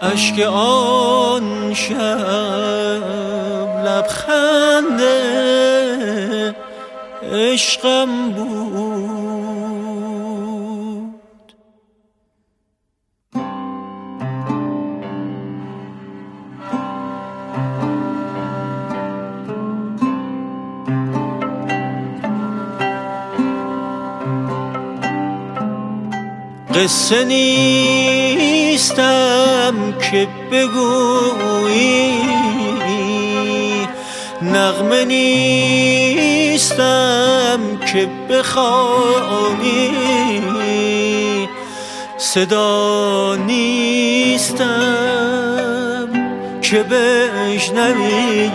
کاش که آن شب لبخند عشقم بود. قصه نیستم که بگویی. نغمه نیستم که بخوانی. صدا نیستم که بشنوی.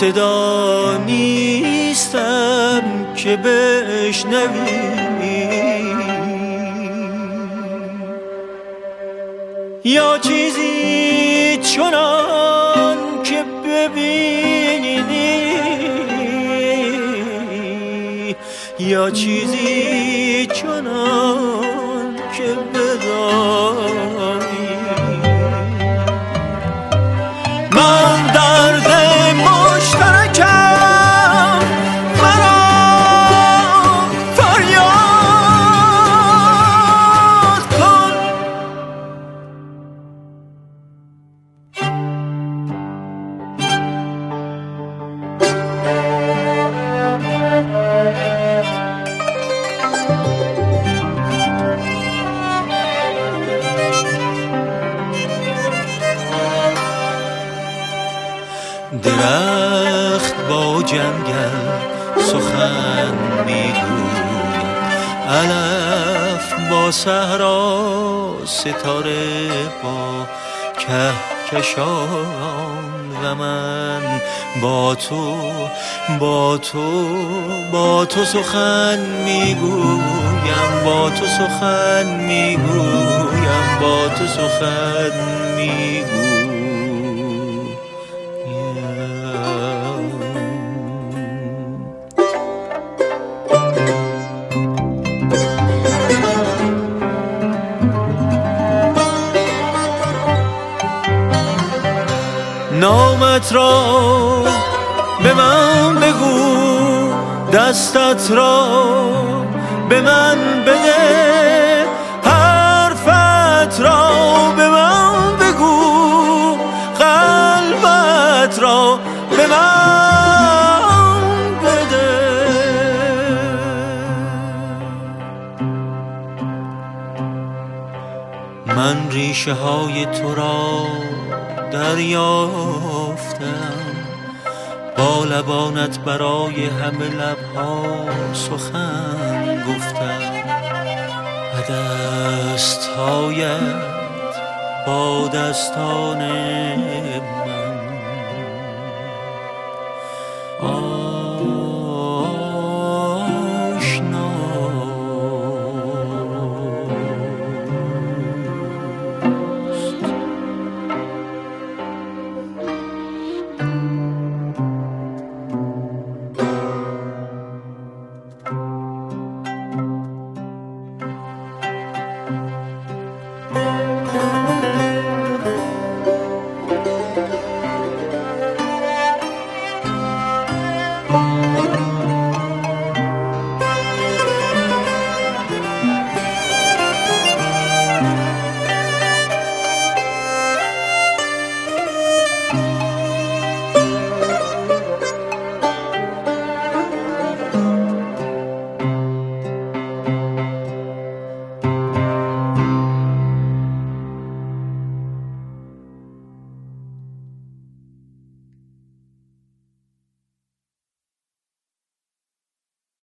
صدا نیستم که بشنوی. یا چیزی چنان که ببینی یا چیزی چنان که بدانی. درخت با جنگل سخن می‌گوید. علف با صحرا ستاره با کهکشان. و من با تو با تو با تو سخن می‌گویم. با تو سخن می‌گویم. با تو سخن می‌گویم. نامت را به من بگو دستت را به من بده حرفت را به من بگو قلبت را به من بده. من ریشه های تو را دریافتم با لبانت برای همه لبها سخن گفتم. و دستهایت با دستان